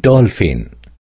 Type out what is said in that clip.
dolphin.